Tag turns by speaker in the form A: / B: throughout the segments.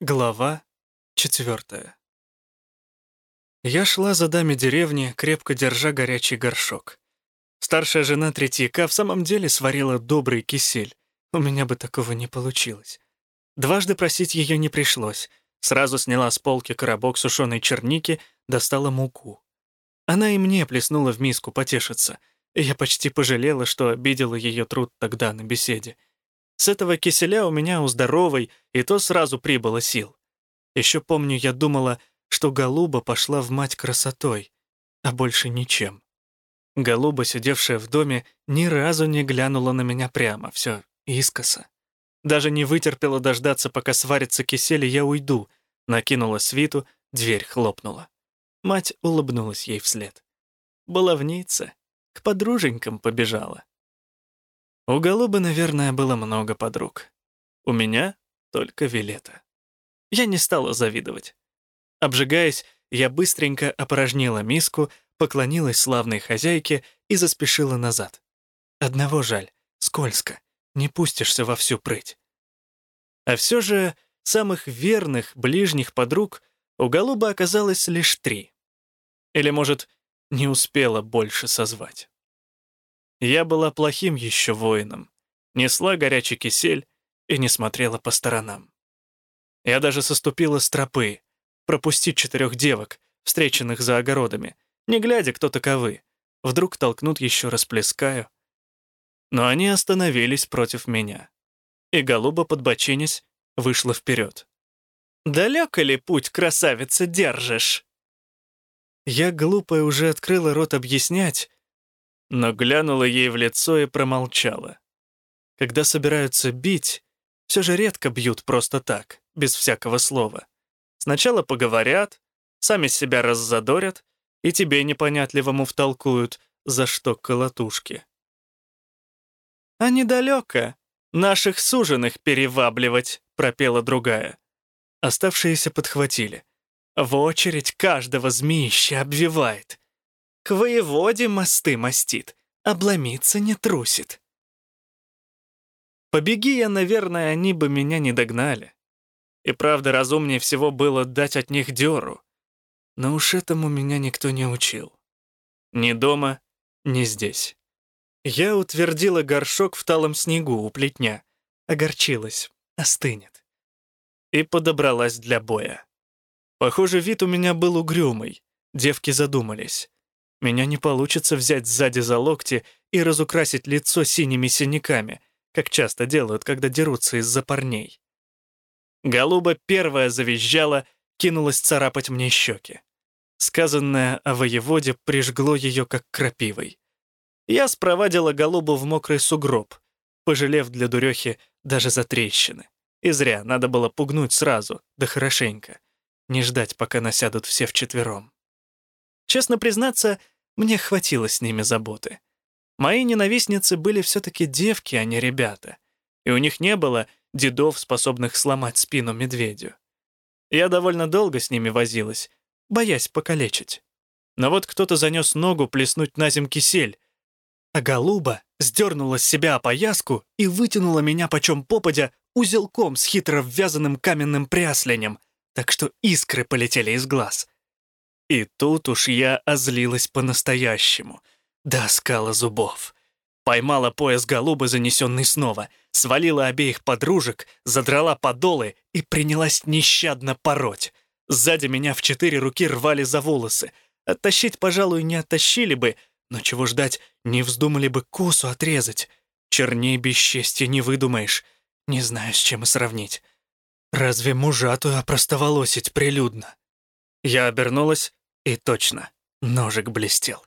A: Глава четвертая. Я шла за даме деревни, крепко держа горячий горшок. Старшая жена Третьяка в самом деле сварила добрый кисель. У меня бы такого не получилось. Дважды просить ее не пришлось. Сразу сняла с полки коробок сушеной черники, достала муку. Она и мне плеснула в миску потешиться, я почти пожалела, что обидела ее труд тогда на беседе. С этого киселя у меня у здоровой и то сразу прибыло сил. Еще помню, я думала, что Голуба пошла в мать красотой, а больше ничем. Голуба, сидевшая в доме, ни разу не глянула на меня прямо, все искоса. Даже не вытерпела дождаться, пока сварится кисель, и я уйду. Накинула свиту, дверь хлопнула. Мать улыбнулась ей вслед. Баловница, к подруженькам побежала. У Голубы, наверное, было много подруг. У меня только Вилета. Я не стала завидовать. Обжигаясь, я быстренько опорожнила миску, поклонилась славной хозяйке и заспешила назад. Одного жаль, скользко, не пустишься во всю прыть. А все же самых верных, ближних подруг у Голуба оказалось лишь три. Или, может, не успела больше созвать. Я была плохим еще воином, несла горячий кисель и не смотрела по сторонам. Я даже соступила с тропы, пропустить четырех девок, встреченных за огородами, не глядя, кто таковы. Вдруг толкнут еще расплескаю. Но они остановились против меня. И голуба, подбоченясь, вышла вперед. «Далеко ли путь, красавица, держишь?» Я, глупая, уже открыла рот объяснять, но глянула ей в лицо и промолчала. Когда собираются бить, все же редко бьют просто так, без всякого слова. Сначала поговорят, сами себя раззадорят и тебе непонятливому втолкуют, за что колотушки. «А недалеко наших суженых перевабливать», — пропела другая. Оставшиеся подхватили. В очередь каждого змеища обвивает. К воеводе мосты мастит, обломиться не трусит. Побеги я, наверное, они бы меня не догнали. И правда, разумнее всего было дать от них дёру. Но уж этому меня никто не учил. Ни дома, ни здесь. Я утвердила горшок в талом снегу у плетня. Огорчилась, остынет. И подобралась для боя. Похоже, вид у меня был угрюмый. Девки задумались. Меня не получится взять сзади за локти и разукрасить лицо синими синяками, как часто делают, когда дерутся из-за парней. Голуба первая завизжала, кинулась царапать мне щеки. Сказанное о воеводе прижгло ее, как крапивой. Я спровадила голубу в мокрый сугроб, пожалев для дурехи даже за трещины. И зря, надо было пугнуть сразу, да хорошенько. Не ждать, пока насядут все вчетвером. Честно признаться, мне хватило с ними заботы. Мои ненавистницы были все-таки девки, а не ребята. И у них не было дедов, способных сломать спину медведю. Я довольно долго с ними возилась, боясь покалечить. Но вот кто-то занес ногу плеснуть на зем кисель, а голуба сдернула с себя опояску и вытянула меня почем попадя узелком с хитро ввязанным каменным прясленем, так что искры полетели из глаз — и тут уж я озлилась по-настоящему. До скала зубов. Поймала пояс голубы, занесенный снова, свалила обеих подружек, задрала подолы и принялась нещадно пороть. Сзади меня в четыре руки рвали за волосы. Оттащить, пожалуй, не оттащили бы, но чего ждать, не вздумали бы косу отрезать. Черней бесчестья не выдумаешь. Не знаю, с чем и сравнить. Разве мужатую опростоволосить прилюдно? Я обернулась, и точно, ножик блестел.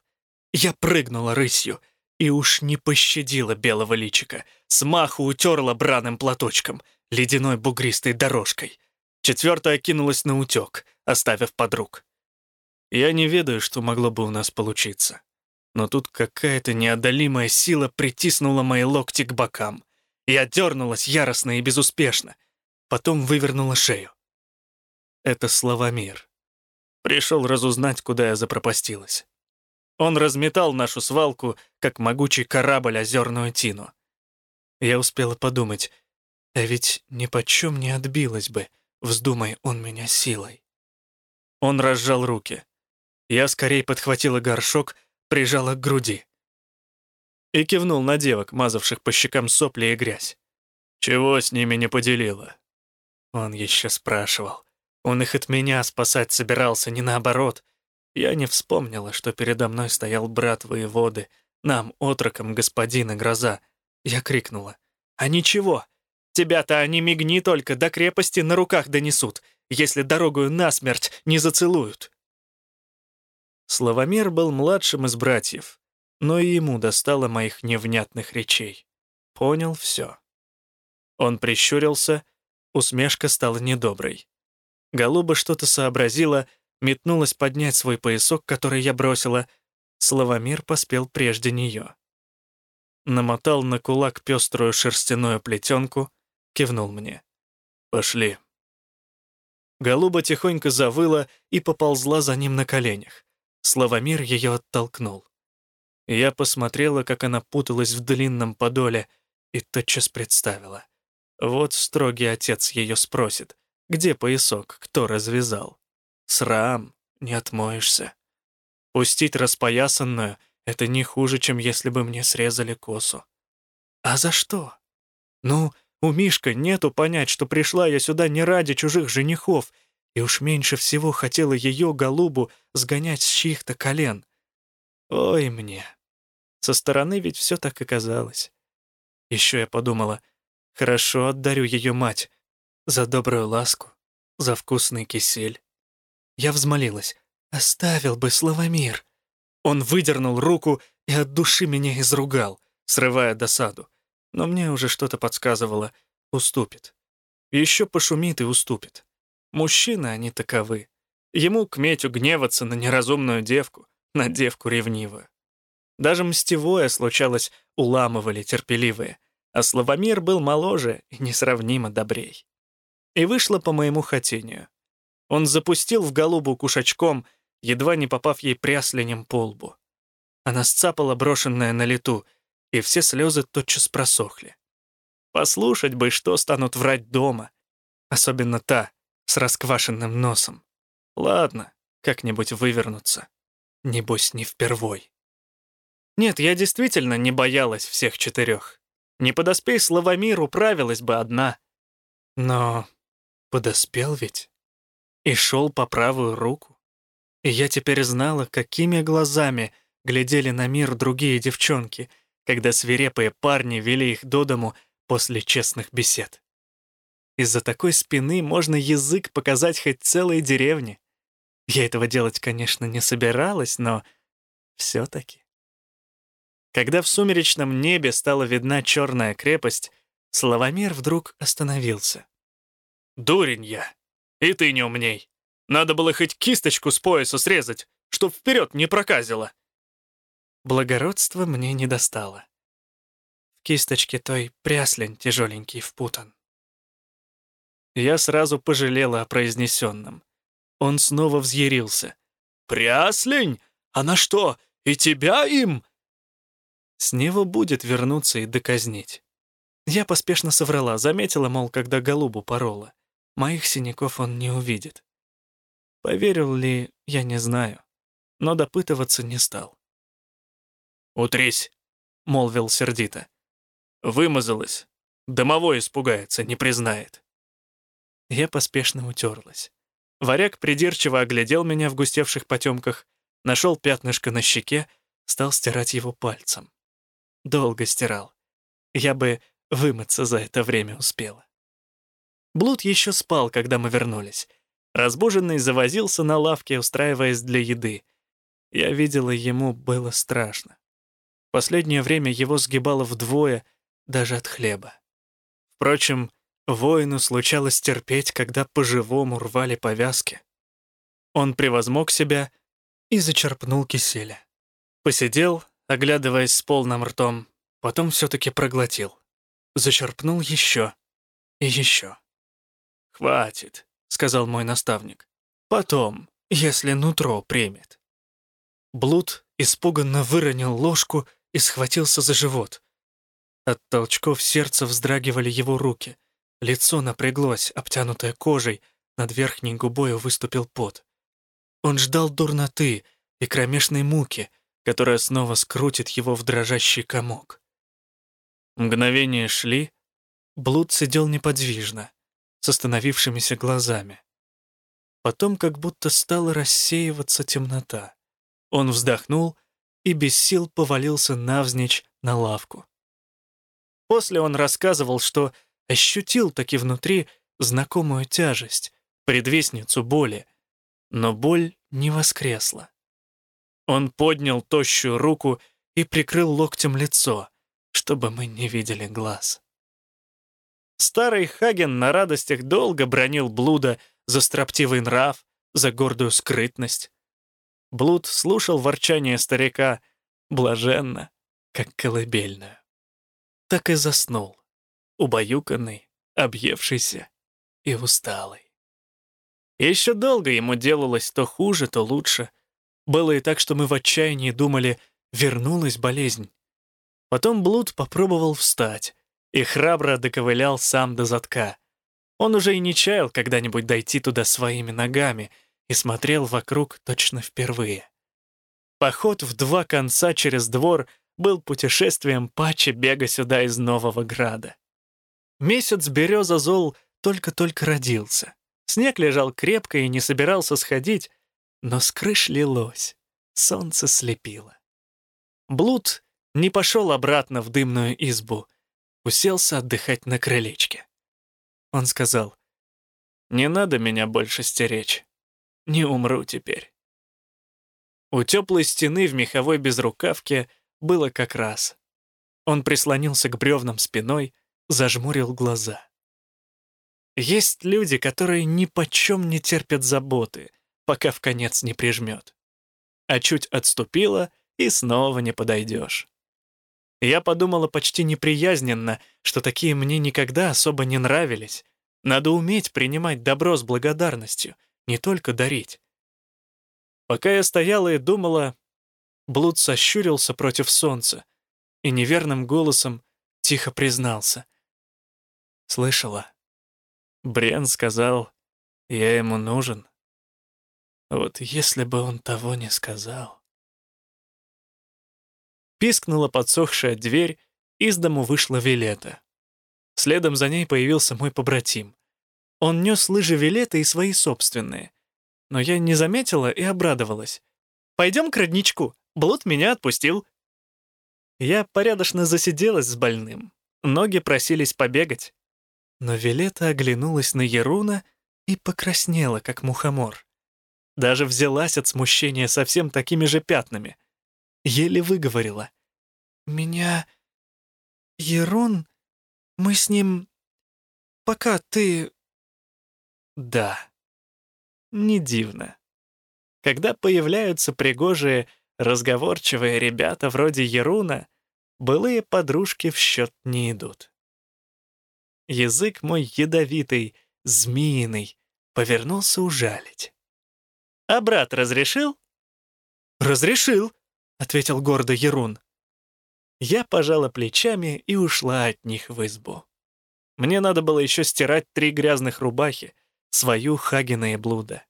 A: Я прыгнула рысью и уж не пощадила белого личика. Смаху утерла браным платочком, ледяной бугристой дорожкой. Четвертая кинулась на утек, оставив подруг. Я не ведаю, что могло бы у нас получиться. Но тут какая-то неодолимая сила притиснула мои локти к бокам. Я дернулась яростно и безуспешно. Потом вывернула шею. Это Славомир. Пришел разузнать, куда я запропастилась. Он разметал нашу свалку, как могучий корабль озерную тину. Я успела подумать, а ведь ни почем не отбилась бы, вздумай он меня силой. Он разжал руки. Я скорее подхватила горшок, прижала к груди. И кивнул на девок, мазавших по щекам сопли и грязь. «Чего с ними не поделила?» Он еще спрашивал. Он их от меня спасать собирался, не наоборот. Я не вспомнила, что передо мной стоял брат воеводы, нам, отроком господина Гроза. Я крикнула. «А ничего! Тебя-то они мигни только до крепости на руках донесут, если дорогую насмерть не зацелуют!» Славомир был младшим из братьев, но и ему достало моих невнятных речей. Понял все. Он прищурился, усмешка стала недоброй. Голуба что-то сообразила, метнулась поднять свой поясок, который я бросила. Славомир поспел прежде нее. Намотал на кулак пеструю шерстяную плетенку, кивнул мне. «Пошли». Голуба тихонько завыла и поползла за ним на коленях. Славомир ее оттолкнул. Я посмотрела, как она путалась в длинном подоле, и тотчас представила. Вот строгий отец ее спросит, где поясок, кто развязал. Срам, не отмоешься. Пустить распоясанную — это не хуже, чем если бы мне срезали косу. А за что? Ну, у Мишка нету понять, что пришла я сюда не ради чужих женихов, и уж меньше всего хотела ее, голубу, сгонять с чьих-то колен. Ой мне. Со стороны ведь все так и казалось. Еще я подумала, хорошо отдарю ее мать за добрую ласку, за вкусный кисель. Я взмолилась, оставил бы Славомир. Он выдернул руку и от души меня изругал, срывая досаду но мне уже что-то подсказывало, уступит. Еще пошумит и уступит. Мужчины они таковы. Ему к метю гневаться на неразумную девку, на девку ревнивую. Даже мстевое случалось уламывали терпеливые, а Славомир был моложе и несравнимо добрей. И вышло по моему хотению. Он запустил в голубу кушачком, едва не попав ей прясленем по лбу. Она сцапала брошенное на лету — и все слезы тотчас просохли. Послушать бы, что станут врать дома, особенно та с расквашенным носом. Ладно, как-нибудь вывернуться. Небось, не впервой. Нет, я действительно не боялась всех четырех. Не подоспей Славомир, управилась бы одна. Но подоспел ведь. И шел по правую руку. И я теперь знала, какими глазами глядели на мир другие девчонки, когда свирепые парни вели их до дому после честных бесед. Из-за такой спины можно язык показать хоть целой деревне. Я этого делать, конечно, не собиралась, но все-таки. Когда в сумеречном небе стала видна черная крепость, Славомир вдруг остановился. «Дурень я! И ты не умней! Надо было хоть кисточку с пояса срезать, чтоб вперед не проказило!» Благородство мне не достало. В кисточке той пряслень тяжеленький впутан. Я сразу пожалела о произнесенном. Он снова взъярился. «Пряслень? Она что, и тебя им?» С него будет вернуться и доказнить. Я поспешно соврала, заметила, мол, когда голубу порола. Моих синяков он не увидит. Поверил ли, я не знаю, но допытываться не стал. «Утрись», — молвил сердито. «Вымазалась. Домовой испугается, не признает». Я поспешно утерлась. Варяг придирчиво оглядел меня в густевших потемках, нашел пятнышко на щеке, стал стирать его пальцем. Долго стирал. Я бы вымыться за это время успела. Блуд еще спал, когда мы вернулись. Разбуженный завозился на лавке, устраиваясь для еды. Я видела, ему было страшно. Последнее время его сгибало вдвое даже от хлеба. Впрочем, воину случалось терпеть, когда по-живому рвали повязки. Он превозмог себя и зачерпнул киселя. Посидел, оглядываясь с полным ртом, потом все-таки проглотил. Зачерпнул еще и еще. «Хватит», — сказал мой наставник. «Потом, если нутро примет». Блуд испуганно выронил ложку и схватился за живот. От толчков сердца вздрагивали его руки. Лицо напряглось, обтянутое кожей, над верхней губой выступил пот. Он ждал дурноты и кромешной муки, которая снова скрутит его в дрожащий комок. Мгновения шли, Блуд сидел неподвижно, с остановившимися глазами. Потом как будто стала рассеиваться темнота. Он вздохнул и без сил повалился навзничь на лавку. После он рассказывал, что ощутил таки внутри знакомую тяжесть, предвестницу боли, но боль не воскресла. Он поднял тощую руку и прикрыл локтем лицо, чтобы мы не видели глаз. Старый Хаген на радостях долго бронил Блуда за строптивый нрав, за гордую скрытность. Блуд слушал ворчание старика блаженно, как колыбельную. Так и заснул, убаюканный, объевшийся и усталый. Еще долго ему делалось то хуже, то лучше. Было и так, что мы в отчаянии думали, вернулась болезнь. Потом Блуд попробовал встать и храбро доковылял сам до затка. Он уже и не чаял когда-нибудь дойти туда своими ногами и смотрел вокруг точно впервые. Поход в два конца через двор был путешествием паче бега сюда из Нового Града. Месяц береза зол только-только родился. Снег лежал крепко и не собирался сходить, но с крыш лилось, солнце слепило. Блуд не пошел обратно в дымную избу, уселся отдыхать на крылечке. Он сказал, «Не надо меня больше стеречь, не умру теперь». У теплой стены в меховой безрукавке было как раз. Он прислонился к бревнам спиной, зажмурил глаза. Есть люди, которые ни почем не терпят заботы, пока в конец не прижмет. А чуть отступила, и снова не подойдешь. Я подумала почти неприязненно, что такие мне никогда особо не нравились. Надо уметь принимать добро с благодарностью, не только дарить. Пока я стояла и думала, Блуд сощурился против солнца и неверным голосом тихо признался. «Слышала?» Брен сказал, я ему нужен. Вот если бы он того не сказал. Пискнула подсохшая дверь, из дому вышла Вилета. Следом за ней появился мой побратим. Он нес лыжи Вилета и свои собственные. Но я не заметила и обрадовалась. «Пойдем к родничку, Блуд меня отпустил». Я порядочно засиделась с больным. Ноги просились побегать. Но Вилета оглянулась на Еруна и покраснела, как мухомор. Даже взялась от смущения совсем такими же пятнами. Еле выговорила. «Меня... Ерун... Мы с ним... Пока ты...» «Да. Не дивно. Когда появляются пригожие, разговорчивые ребята вроде Еруна, былые подружки в счет не идут. Язык мой ядовитый, змеиный, повернулся ужалить. «А брат разрешил?» «Разрешил», — ответил гордо Ерун. Я пожала плечами и ушла от них в избу. Мне надо было еще стирать три грязных рубахи, свою Хагена и Блуда.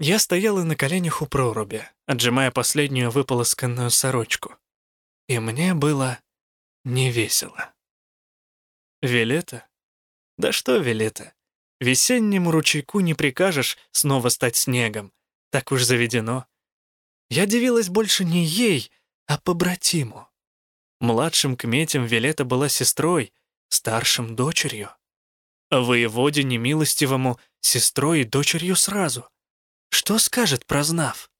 A: Я стояла на коленях у проруби, отжимая последнюю выполосканную сорочку. И мне было невесело. Вилета да что, Вилета, весеннему ручейку не прикажешь снова стать снегом. Так уж заведено. Я дивилась больше не ей, а побратиму. Младшим кметем Вилета была сестрой, старшим — дочерью. А воеводе немилостивому — сестрой и дочерью сразу. Что скажет, прознав?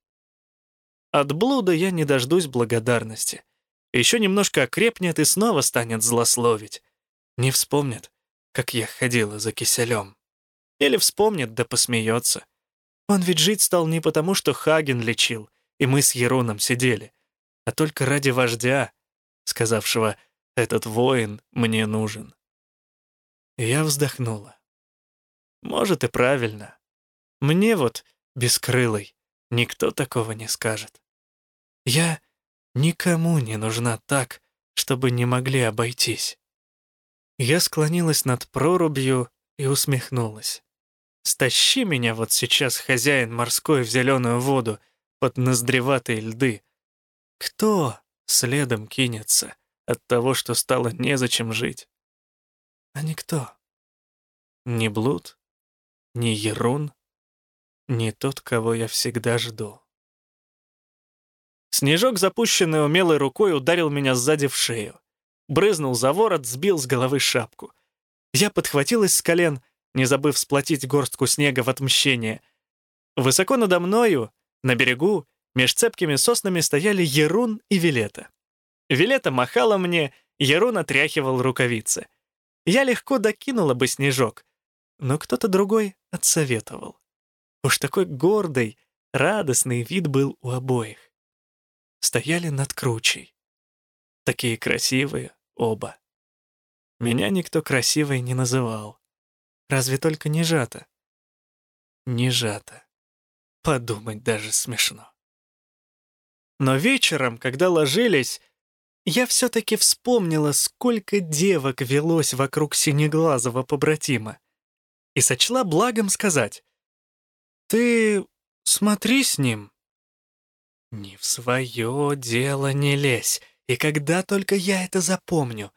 A: От блуда я не дождусь благодарности. Еще немножко окрепнет и снова станет злословить. Не вспомнит, как я ходила за киселем. Или вспомнит, да посмеется. Он ведь жить стал не потому, что Хаген лечил, и мы с Ероном сидели, а только ради вождя, сказавшего «этот воин мне нужен». И я вздохнула. Может, и правильно. Мне вот, бескрылый, никто такого не скажет. Я никому не нужна так, чтобы не могли обойтись. Я склонилась над прорубью и усмехнулась. Стащи меня вот сейчас, хозяин морской, в зеленую воду, под ноздреватые льды. Кто следом кинется от того, что стало незачем жить? А никто. Ни блуд, ни ерун, ни тот, кого я всегда жду. Снежок, запущенный умелой рукой, ударил меня сзади в шею. Брызнул за ворот, сбил с головы шапку. Я подхватилась с колен, не забыв сплотить горстку снега в отмщение. Высоко надо мною, на берегу, меж цепкими соснами стояли Ерун и Вилета. Вилета махала мне, Ерун отряхивал рукавицы. Я легко докинула бы снежок, но кто-то другой отсоветовал. Уж такой гордый, радостный вид был у обоих. Стояли над кручей. Такие красивые оба. Меня никто красивой не называл. Разве только не жато. Не жато. Подумать даже смешно. Но вечером, когда ложились, я все-таки вспомнила, сколько девок велось вокруг синеглазого побратима, и сочла благом сказать, «Ты смотри с ним». «Не в свое дело не лезь, и когда только я это запомню».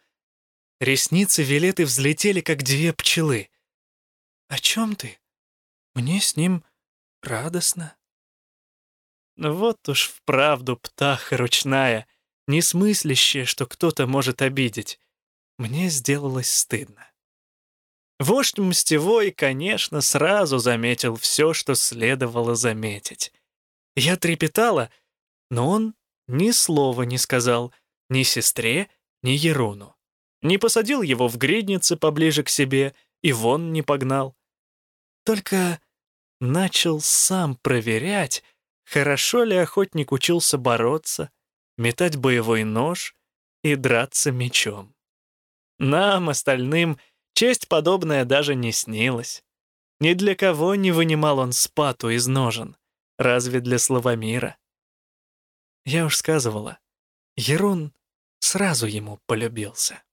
A: Ресницы Вилеты взлетели, как две пчелы. «О чем ты? Мне с ним радостно». Вот уж вправду птаха ручная, несмыслящая, что кто-то может обидеть. Мне сделалось стыдно. Вождь Мстевой, конечно, сразу заметил все, что следовало заметить. Я трепетала, но он ни слова не сказал ни сестре, ни Еруну. Не посадил его в гриднице поближе к себе и вон не погнал. Только начал сам проверять, хорошо ли охотник учился бороться, метать боевой нож и драться мечом. Нам, остальным, — Честь подобная даже не снилась. Ни для кого не вынимал он спату из ножен, разве для Славомира. Я уж сказывала, Ерун сразу ему полюбился.